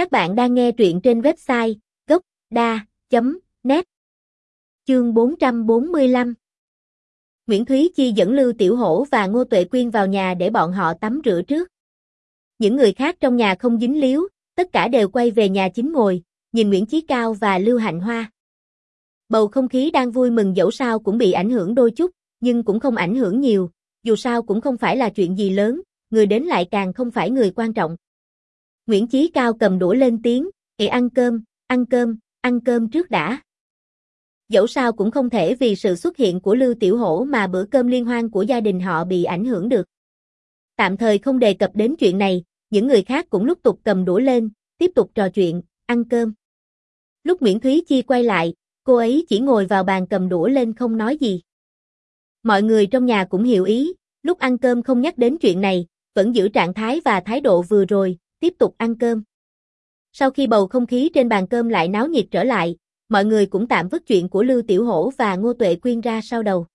Các bạn đang nghe truyện trên website gốc.da.net Chương 445 Nguyễn Thúy Chi dẫn Lưu Tiểu Hổ và Ngô Tuệ Quyên vào nhà để bọn họ tắm rửa trước. Những người khác trong nhà không dính líu, tất cả đều quay về nhà chính ngồi, nhìn Nguyễn Chí Cao và Lưu Hạnh Hoa. Bầu không khí đang vui mừng dẫu sao cũng bị ảnh hưởng đôi chút, nhưng cũng không ảnh hưởng nhiều, dù sao cũng không phải là chuyện gì lớn, người đến lại càng không phải người quan trọng. Nguyễn Chí Cao cầm đũa lên tiếng, "Ị ăn cơm, ăn cơm, ăn cơm trước đã." Dẫu sao cũng không thể vì sự xuất hiện của Lưu Tiểu Hổ mà bữa cơm liên hoan của gia đình họ bị ảnh hưởng được. Tạm thời không đề cập đến chuyện này, những người khác cũng lúc tục cầm đũa lên, tiếp tục trò chuyện, ăn cơm. Lúc Nguyễn Thúy Chi quay lại, cô ấy chỉ ngồi vào bàn cầm đũa lên không nói gì. Mọi người trong nhà cũng hiểu ý, lúc ăn cơm không nhắc đến chuyện này, vẫn giữ trạng thái và thái độ vừa rồi, tiếp tục ăn cơm. Sau khi bầu không khí trên bàn cơm lại náo nhiệt trở lại, mọi người cũng tạm vứt chuyện của Lưu Tiểu Hổ và Ngô Tuệ Quyên ra sau đầu.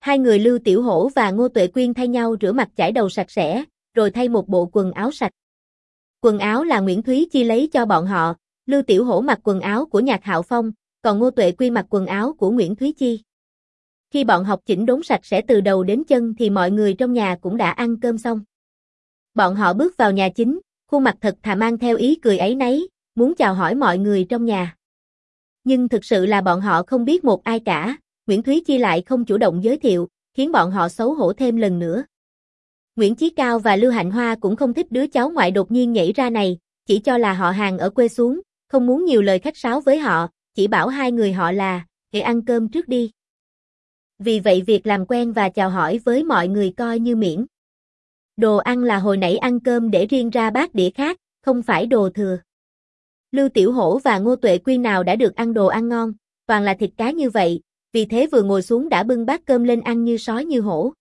Hai người Lưu Tiểu Hổ và Ngô Tuệ Quyên thay nhau rửa mặt chải đầu sạch sẽ, rồi thay một bộ quần áo sạch. Quần áo là Nguyễn Thúy Chi lấy cho bọn họ, Lưu Tiểu Hổ mặc quần áo của Nhạc Hạo Phong, còn Ngô Tuệ Quyên mặc quần áo của Nguyễn Thúy Chi. Khi bọn học chỉnh đốn sạch sẽ từ đầu đến chân thì mọi người trong nhà cũng đã ăn cơm xong. Bọn họ bước vào nhà chính, khuôn mặt thật thà mang theo ý cười ấy nấy, muốn chào hỏi mọi người trong nhà. Nhưng thực sự là bọn họ không biết một ai cả, Nguyễn Thúy Chi lại không chủ động giới thiệu, khiến bọn họ xấu hổ thêm lần nữa. Nguyễn Chí Cao và Lưu Hạnh Hoa cũng không thích đứa cháu ngoại đột nhiên nhảy ra này, chỉ cho là họ hàng ở quê xuống, không muốn nhiều lời khách sáo với họ, chỉ bảo hai người họ là, hãy ăn cơm trước đi. Vì vậy việc làm quen và chào hỏi với mọi người coi như miễn. Đồ ăn là hồi nãy ăn cơm để riêng ra bát đĩa khác, không phải đồ thừa. Lưu Tiểu Hổ và Ngô Tuệ Quyên nào đã được ăn đồ ăn ngon, toàn là thịt cá như vậy, vì thế vừa ngồi xuống đã bưng bát cơm lên ăn như sói như hổ.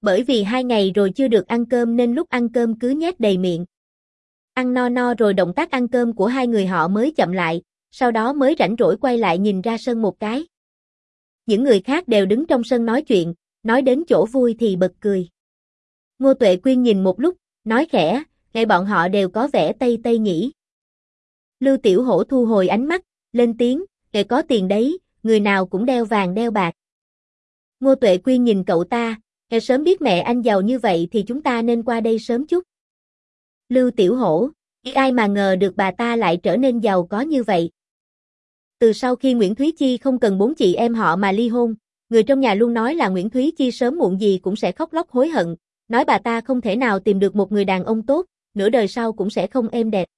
Bởi vì hai ngày rồi chưa được ăn cơm nên lúc ăn cơm cứ nhét đầy miệng. Ăn no no rồi động tác ăn cơm của hai người họ mới chậm lại, sau đó mới rảnh rỗi quay lại nhìn ra sân một cái. Những người khác đều đứng trong sân nói chuyện, nói đến chỗ vui thì bật cười. Ngô Tuệ Quyên nhìn một lúc, nói khẽ, ngay bọn họ đều có vẻ tây tây nhỉ. Lưu Tiểu Hổ thu hồi ánh mắt, lên tiếng, để có tiền đấy, người nào cũng đeo vàng đeo bạc. Ngô Tuệ Quyên nhìn cậu ta, "ngày sớm biết mẹ anh giàu như vậy thì chúng ta nên qua đây sớm chút. Lưu Tiểu Hổ, ai mà ngờ được bà ta lại trở nên giàu có như vậy. Từ sau khi Nguyễn Thúy Chi không cần bốn chị em họ mà ly hôn, người trong nhà luôn nói là Nguyễn Thúy Chi sớm muộn gì cũng sẽ khóc lóc hối hận, nói bà ta không thể nào tìm được một người đàn ông tốt, nửa đời sau cũng sẽ không êm đẹp.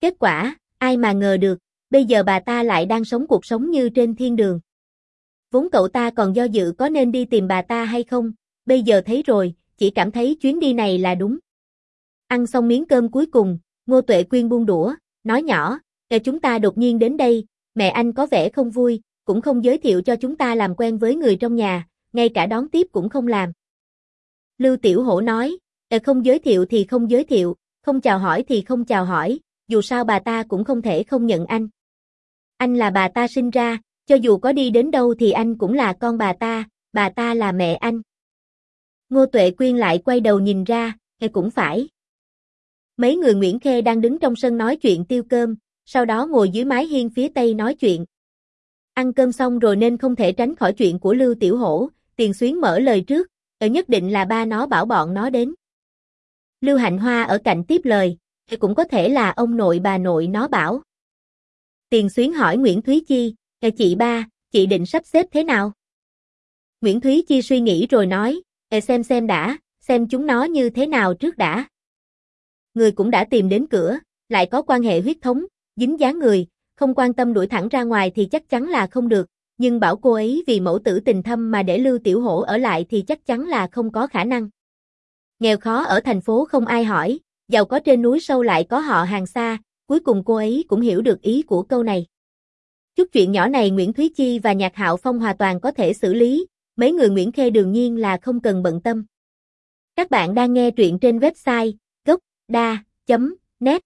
Kết quả, ai mà ngờ được, bây giờ bà ta lại đang sống cuộc sống như trên thiên đường. Vốn cậu ta còn do dự có nên đi tìm bà ta hay không, bây giờ thấy rồi, chỉ cảm thấy chuyến đi này là đúng. Ăn xong miếng cơm cuối cùng, Ngô Tuệ Quyên buông đũa, nói nhỏ, kể chúng ta đột nhiên đến đây, mẹ anh có vẻ không vui, cũng không giới thiệu cho chúng ta làm quen với người trong nhà, ngay cả đón tiếp cũng không làm. Lưu Tiểu Hổ nói, e không giới thiệu thì không giới thiệu, không chào hỏi thì không chào hỏi, dù sao bà ta cũng không thể không nhận anh. Anh là bà ta sinh ra, cho dù có đi đến đâu thì anh cũng là con bà ta, bà ta là mẹ anh. Ngô Tuệ Quyên lại quay đầu nhìn ra, e cũng phải. Mấy người Nguyễn Khê đang đứng trong sân nói chuyện tiêu cơm, sau đó ngồi dưới mái hiên phía tây nói chuyện. Ăn cơm xong rồi nên không thể tránh khỏi chuyện của Lưu Tiểu Hổ, Tiền Xuyến mở lời trước, ở nhất định là ba nó bảo bọn nó đến. Lưu Hạnh Hoa ở cạnh tiếp lời, thì cũng có thể là ông nội bà nội nó bảo. Tiền Xuyến hỏi Nguyễn Thúy Chi, chị ba, chị định sắp xếp thế nào? Nguyễn Thúy Chi suy nghĩ rồi nói, xem xem đã, xem chúng nó như thế nào trước đã. Người cũng đã tìm đến cửa, lại có quan hệ huyết thống, dính dáng người, không quan tâm đuổi thẳng ra ngoài thì chắc chắn là không được, nhưng bảo cô ấy vì mẫu tử tình thâm mà để Lưu Tiểu Hổ ở lại thì chắc chắn là không có khả năng. Nghèo khó ở thành phố không ai hỏi, giàu có trên núi sâu lại có họ hàng xa, cuối cùng cô ấy cũng hiểu được ý của câu này. Chút chuyện nhỏ này Nguyễn Thúy Chi và Nhạc Hạo Phong hòa toàn có thể xử lý, mấy người Nguyễn Khê đương nhiên là không cần bận tâm. Các bạn đang nghe truyện trên website gocda.net